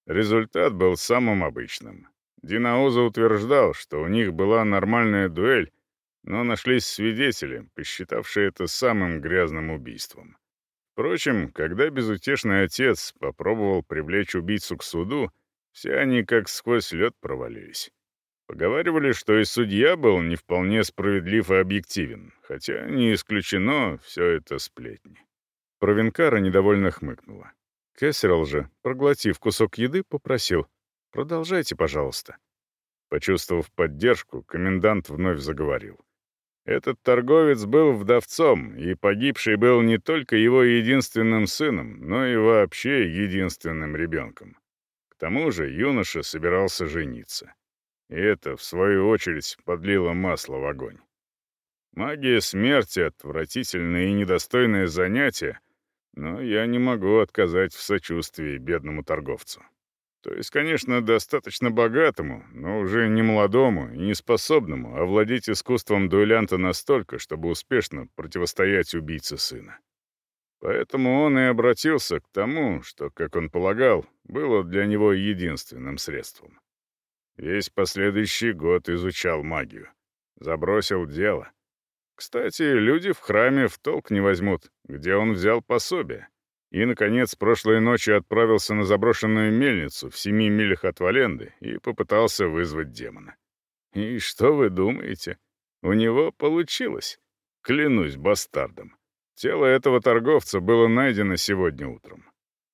Результат был самым обычным. Динаоза утверждал, что у них была нормальная дуэль, но нашлись свидетели, посчитавшие это самым грязным убийством. Впрочем, когда безутешный отец попробовал привлечь убийцу к суду, все они как сквозь лед провалились. Поговаривали, что и судья был не вполне справедлив и объективен, хотя не исключено все это сплетни. Провинкара недовольно хмыкнула. Кессерл же, проглотив кусок еды, попросил «Продолжайте, пожалуйста». Почувствовав поддержку, комендант вновь заговорил. Этот торговец был вдовцом, и погибший был не только его единственным сыном, но и вообще единственным ребенком. К тому же юноша собирался жениться. И это, в свою очередь, подлило масло в огонь. Магия смерти — отвратительное и недостойное занятие, но я не могу отказать в сочувствии бедному торговцу. То есть, конечно, достаточно богатому, но уже не молодому и не способному овладеть искусством дуэлянта настолько, чтобы успешно противостоять убийце сына. Поэтому он и обратился к тому, что, как он полагал, было для него единственным средством. Весь последующий год изучал магию. Забросил дело. Кстати, люди в храме в толк не возьмут, где он взял пособие. И, наконец, прошлой ночью отправился на заброшенную мельницу в семи милях от Валенды и попытался вызвать демона. И что вы думаете? У него получилось. Клянусь бастардом. Тело этого торговца было найдено сегодня утром.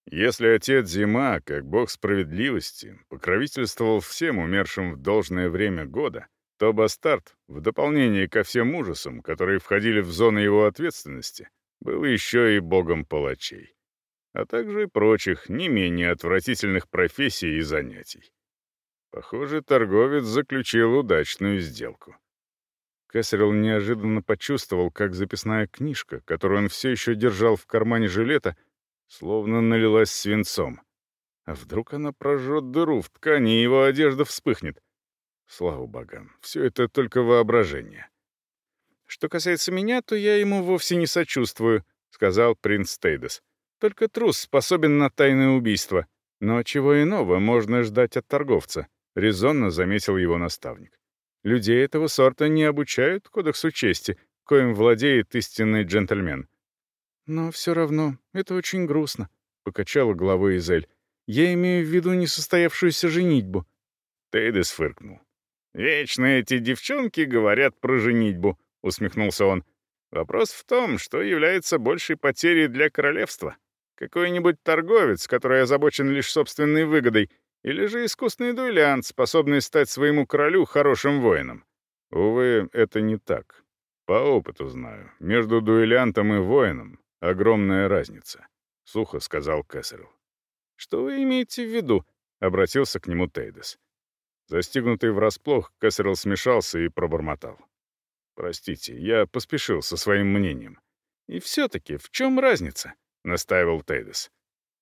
Если отец Зима, как бог справедливости, покровительствовал всем умершим в должное время года, то Бастард, в дополнение ко всем ужасам, которые входили в зону его ответственности, был еще и богом палачей, а также и прочих, не менее отвратительных профессий и занятий. Похоже, торговец заключил удачную сделку. Кэссерилл неожиданно почувствовал, как записная книжка, которую он все еще держал в кармане жилета, — словно налилась свинцом. А вдруг она прожжет дыру в ткани, и его одежда вспыхнет? Слава богам, все это только воображение. «Что касается меня, то я ему вовсе не сочувствую», — сказал принц Тейдес. «Только трус способен на тайное убийство. Но чего иного можно ждать от торговца, резонно заметил его наставник. Людей этого сорта не обучают кодексу чести, коим владеет истинный джентльмен. Но все равно это очень грустно, покачала головой Изель. Я имею в виду несостоявшуюся женитьбу. Тейдес фыркнул. «Вечно эти девчонки говорят про женитьбу», — усмехнулся он. «Вопрос в том, что является большей потерей для королевства. Какой-нибудь торговец, который озабочен лишь собственной выгодой, или же искусный дуэлянт, способный стать своему королю хорошим воином. Увы, это не так. По опыту знаю. Между дуэлянтом и воином огромная разница», — сухо сказал Кэссерилл. «Что вы имеете в виду?» — обратился к нему Тейдес. Застигнутый врасплох, Кэссерилл смешался и пробормотал. «Простите, я поспешил со своим мнением». «И все-таки в чем разница?» — настаивал Тейдес.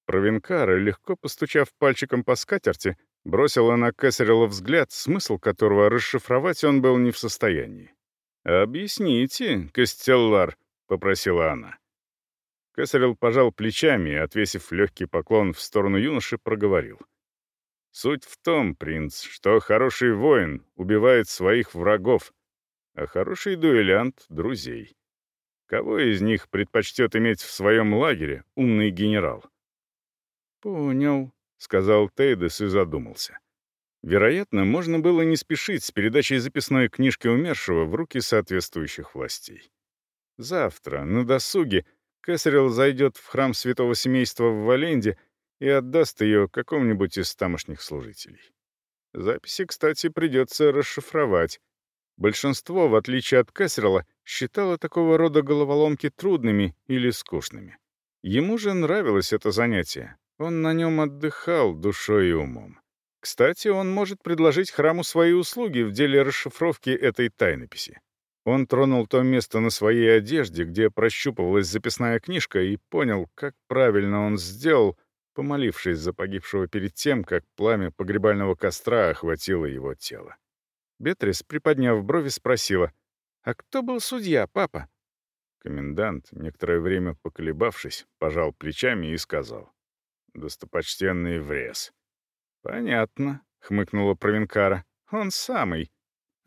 Провинкара, легко постучав пальчиком по скатерти, бросила на Кэссерилла взгляд, смысл которого расшифровать он был не в состоянии. «Объясните, Костеллар», — попросила она. Кэссерилл пожал плечами и, отвесив легкий поклон в сторону юноши, проговорил. Суть в том, принц, что хороший воин убивает своих врагов, а хороший дуэлянт — друзей. Кого из них предпочтет иметь в своем лагере умный генерал? «Понял», — сказал Тейдес и задумался. Вероятно, можно было не спешить с передачей записной книжки умершего в руки соответствующих властей. Завтра, на досуге, Кесарел зайдет в храм святого семейства в Валенде — и отдаст ее какому-нибудь из тамошних служителей. Записи, кстати, придется расшифровать. Большинство, в отличие от Кэссерла, считало такого рода головоломки трудными или скучными. Ему же нравилось это занятие. Он на нем отдыхал душой и умом. Кстати, он может предложить храму свои услуги в деле расшифровки этой тайнописи. Он тронул то место на своей одежде, где прощупывалась записная книжка, и понял, как правильно он сделал, помолившись за погибшего перед тем, как пламя погребального костра охватило его тело. Бетрис, приподняв брови, спросила, «А кто был судья, папа?» Комендант, некоторое время поколебавшись, пожал плечами и сказал, «Достопочтенный врез». «Понятно», — хмыкнула Провинкара, «он самый».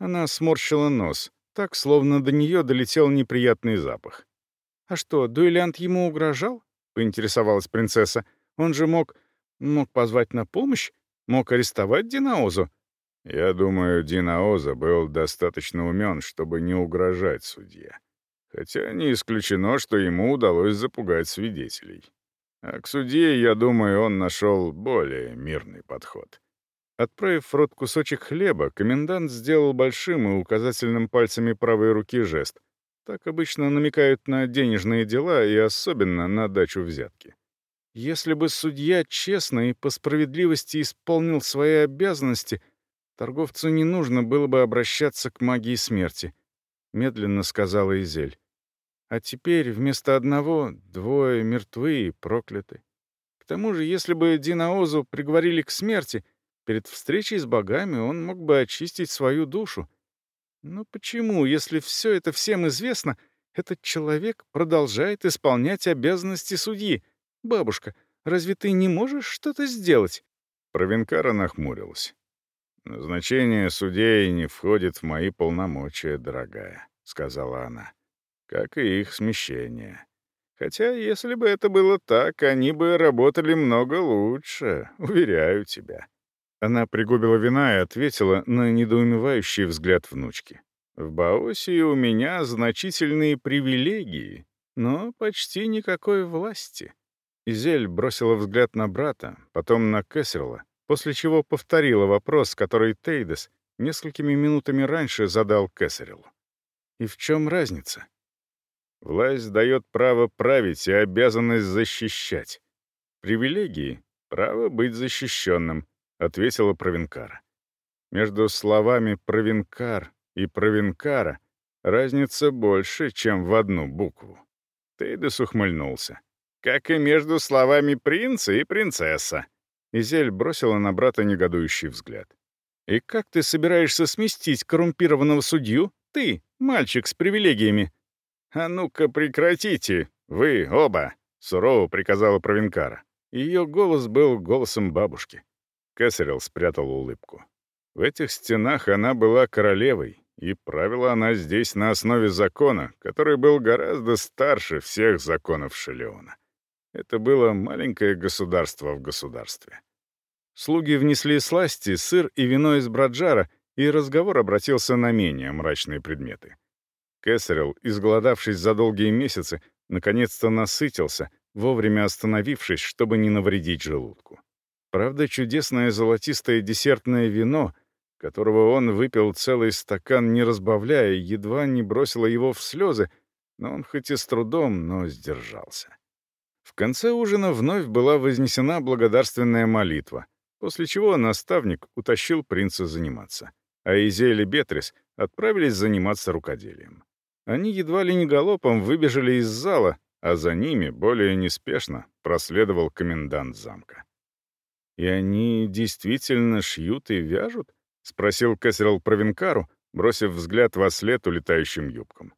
Она сморщила нос, так, словно до нее долетел неприятный запах. «А что, дуэлянт ему угрожал?» — поинтересовалась принцесса. Он же мог... мог позвать на помощь? Мог арестовать Динаозу? Я думаю, Динаоза был достаточно умен, чтобы не угрожать судье. Хотя не исключено, что ему удалось запугать свидетелей. А к судье, я думаю, он нашел более мирный подход. Отправив в рот кусочек хлеба, комендант сделал большим и указательным пальцами правой руки жест. Так обычно намекают на денежные дела и особенно на дачу взятки. Если бы судья честно и по справедливости исполнил свои обязанности, торговцу не нужно было бы обращаться к магии смерти, — медленно сказала Изель. А теперь вместо одного двое мертвы и прокляты. К тому же, если бы Динаозу приговорили к смерти, перед встречей с богами он мог бы очистить свою душу. Но почему, если все это всем известно, этот человек продолжает исполнять обязанности судьи — «Бабушка, разве ты не можешь что-то сделать?» Провинкара нахмурилась. «Назначение судей не входит в мои полномочия, дорогая», — сказала она. «Как и их смещение. Хотя, если бы это было так, они бы работали много лучше, уверяю тебя». Она пригубила вина и ответила на недоумевающий взгляд внучки. «В Баосе у меня значительные привилегии, но почти никакой власти. Изель бросила взгляд на брата, потом на Кессерла, после чего повторила вопрос, который Тейдес несколькими минутами раньше задал Кессерлу. «И в чем разница?» «Власть дает право править и обязанность защищать. Привилегии — право быть защищенным», — ответила Провинкара. Между словами «провинкар» и «провинкара» разница больше, чем в одну букву. Тейдес ухмыльнулся как и между словами «принца» и «принцесса». Изель бросила на брата негодующий взгляд. «И как ты собираешься сместить коррумпированного судью? Ты, мальчик с привилегиями». «А ну-ка прекратите, вы оба», — сурово приказала Провинкара. Ее голос был голосом бабушки. Кесарел спрятал улыбку. В этих стенах она была королевой, и правила она здесь на основе закона, который был гораздо старше всех законов Шелеона. Это было маленькое государство в государстве. Слуги внесли сласти, сыр и вино из Браджара, и разговор обратился на менее мрачные предметы. Кесарел, изголодавшись за долгие месяцы, наконец-то насытился, вовремя остановившись, чтобы не навредить желудку. Правда, чудесное золотистое десертное вино, которого он выпил целый стакан, не разбавляя, едва не бросило его в слезы, но он хоть и с трудом, но сдержался. В конце ужина вновь была вознесена благодарственная молитва, после чего наставник утащил принца заниматься, а Изель и Бетрис отправились заниматься рукоделием. Они едва ли не галопом выбежали из зала, а за ними, более неспешно, проследовал комендант замка. «И они действительно шьют и вяжут?» — спросил Кэссерл Провинкару, бросив взгляд во след улетающим юбкам.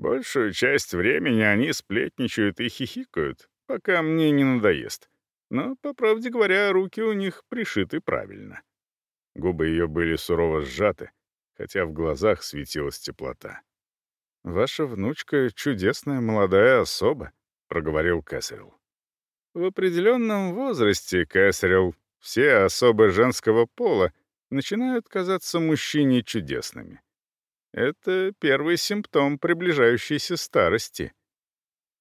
Большую часть времени они сплетничают и хихикают, пока мне не надоест. Но, по правде говоря, руки у них пришиты правильно. Губы ее были сурово сжаты, хотя в глазах светилась теплота. «Ваша внучка — чудесная молодая особа», — проговорил Кэссерилл. «В определенном возрасте, Кэссерилл, все особы женского пола начинают казаться мужчине чудесными. Это первый симптом приближающейся старости.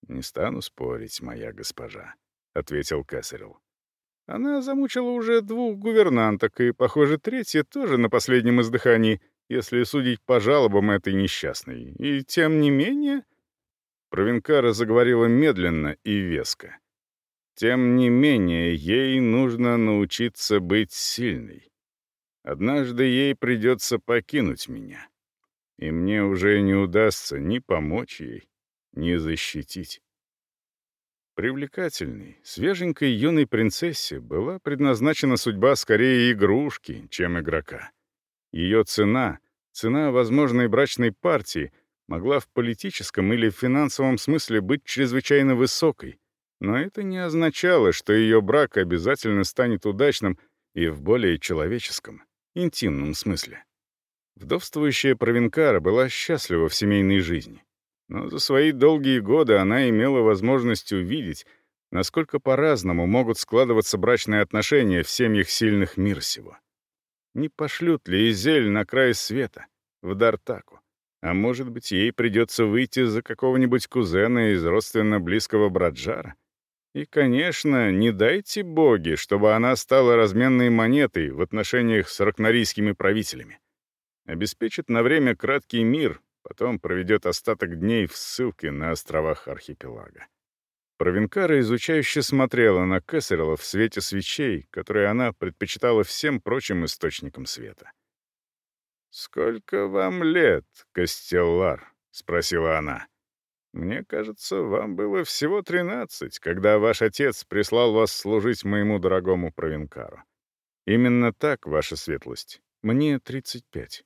«Не стану спорить, моя госпожа», — ответил Кесарел. Она замучила уже двух гувернанток, и, похоже, третья тоже на последнем издыхании, если судить по жалобам этой несчастной. И тем не менее... Провинкара заговорила медленно и веско. Тем не менее, ей нужно научиться быть сильной. Однажды ей придется покинуть меня и мне уже не удастся ни помочь ей, ни защитить. Привлекательной, свеженькой юной принцессе была предназначена судьба скорее игрушки, чем игрока. Ее цена, цена возможной брачной партии, могла в политическом или финансовом смысле быть чрезвычайно высокой, но это не означало, что ее брак обязательно станет удачным и в более человеческом, интимном смысле. Вдовствующая Провинкара была счастлива в семейной жизни. Но за свои долгие годы она имела возможность увидеть, насколько по-разному могут складываться брачные отношения в семьях сильных мир сего. Не пошлют ли Изель на край света, в Дартаку? А может быть, ей придется выйти за какого-нибудь кузена из родственно близкого Браджара? И, конечно, не дайте боги, чтобы она стала разменной монетой в отношениях с ракнорийскими правителями обеспечит на время краткий мир, потом проведет остаток дней в ссылке на островах архипелага. Провинкара изучающе смотрела на Кессерла в свете свечей, которые она предпочитала всем прочим источникам света. «Сколько вам лет, Костеллар?» — спросила она. «Мне кажется, вам было всего тринадцать, когда ваш отец прислал вас служить моему дорогому Провинкару. Именно так, ваша светлость. Мне тридцать пять».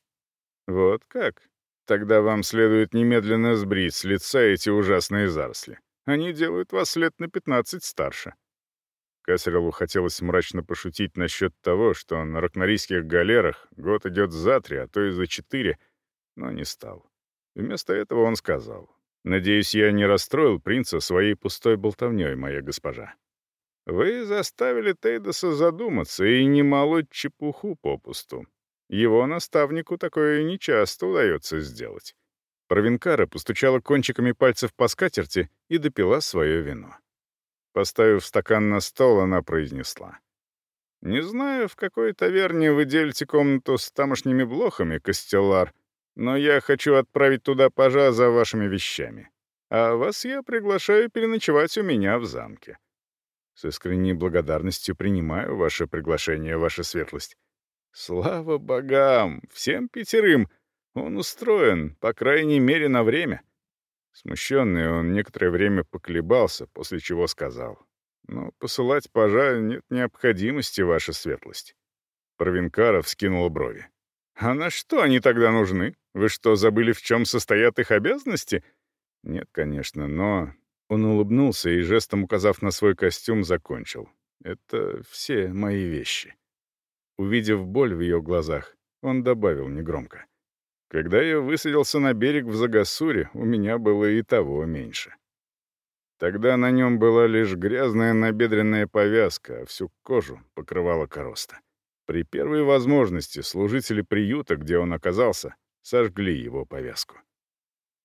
«Вот как? Тогда вам следует немедленно сбрить с лица эти ужасные заросли. Они делают вас лет на пятнадцать старше». Кассерелу хотелось мрачно пошутить насчет того, что на ракнорийских галерах год идет за три, а то и за четыре, но не стал. Вместо этого он сказал, «Надеюсь, я не расстроил принца своей пустой болтовней, моя госпожа. Вы заставили Тейдоса задуматься и не молоть чепуху попусту. Его наставнику такое нечасто удается сделать. Провинкара постучала кончиками пальцев по скатерти и допила свое вино. Поставив стакан на стол, она произнесла. «Не знаю, в какой таверне вы делите комнату с тамошними блохами, Костеллар, но я хочу отправить туда пажа за вашими вещами. А вас я приглашаю переночевать у меня в замке. С искренней благодарностью принимаю ваше приглашение, ваша светлость. Слава богам! Всем пятерым! Он устроен, по крайней мере, на время. Смущенный он некоторое время поколебался, после чего сказал. «Но посылать пажа нет необходимости, ваша светлость». Провинкаров скинул брови. «А на что они тогда нужны? Вы что, забыли, в чем состоят их обязанности?» «Нет, конечно, но Он улыбнулся и, жестом указав на свой костюм, закончил. «Это все мои вещи». Увидев боль в ее глазах, он добавил негромко. «Когда я высадился на берег в Загасуре, у меня было и того меньше». Тогда на нем была лишь грязная набедренная повязка, а всю кожу покрывала короста. При первой возможности служители приюта, где он оказался, сожгли его повязку.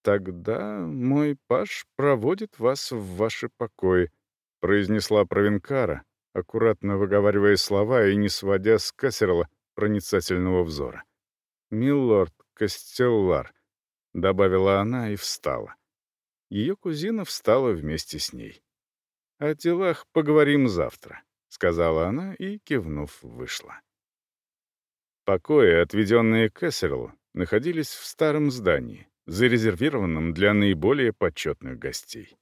«Тогда мой паш проводит вас в ваши покои», — произнесла Провинкара, аккуратно выговаривая слова и не сводя с Кассерла проницательного взора. «Милорд Костеллар», — добавила она и встала. Ее кузина встала вместе с ней. «О делах поговорим завтра», — сказала она и, кивнув, вышла. Покои, отведенные Кессерлу, находились в старом здании, зарезервированном для наиболее почетных гостей.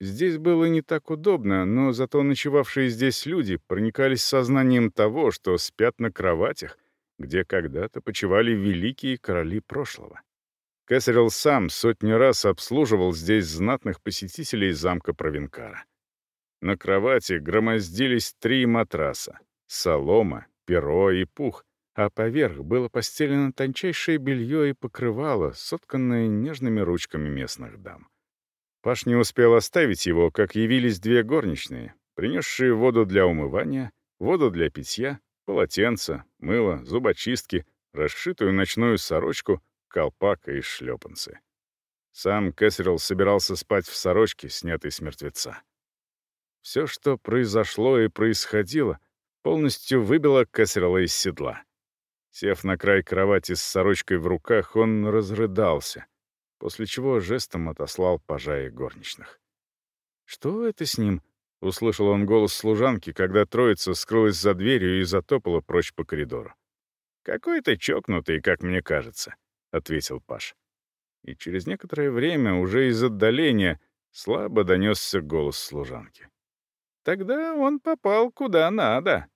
Здесь было не так удобно, но зато ночевавшие здесь люди проникались сознанием того, что спят на кроватях, где когда-то почивали великие короли прошлого. Кесарел сам сотни раз обслуживал здесь знатных посетителей замка Провинкара. На кровати громоздились три матраса — солома, перо и пух, а поверх было постелено тончайшее белье и покрывало, сотканное нежными ручками местных дам. Паш не успел оставить его, как явились две горничные, принесшие воду для умывания, воду для питья, полотенца, мыло, зубочистки, расшитую ночную сорочку, колпак и шлепанцы. Сам Кэссерилл собирался спать в сорочке, снятой с мертвеца. Все, что произошло и происходило, полностью выбило Кэссерилла из седла. Сев на край кровати с сорочкой в руках, он разрыдался, после чего жестом отослал пажа и горничных. «Что это с ним?» — услышал он голос служанки, когда троица скрылась за дверью и затопала прочь по коридору. «Какой-то чокнутый, как мне кажется», — ответил Паш. И через некоторое время, уже из отдаления, слабо донесся голос служанки. «Тогда он попал куда надо».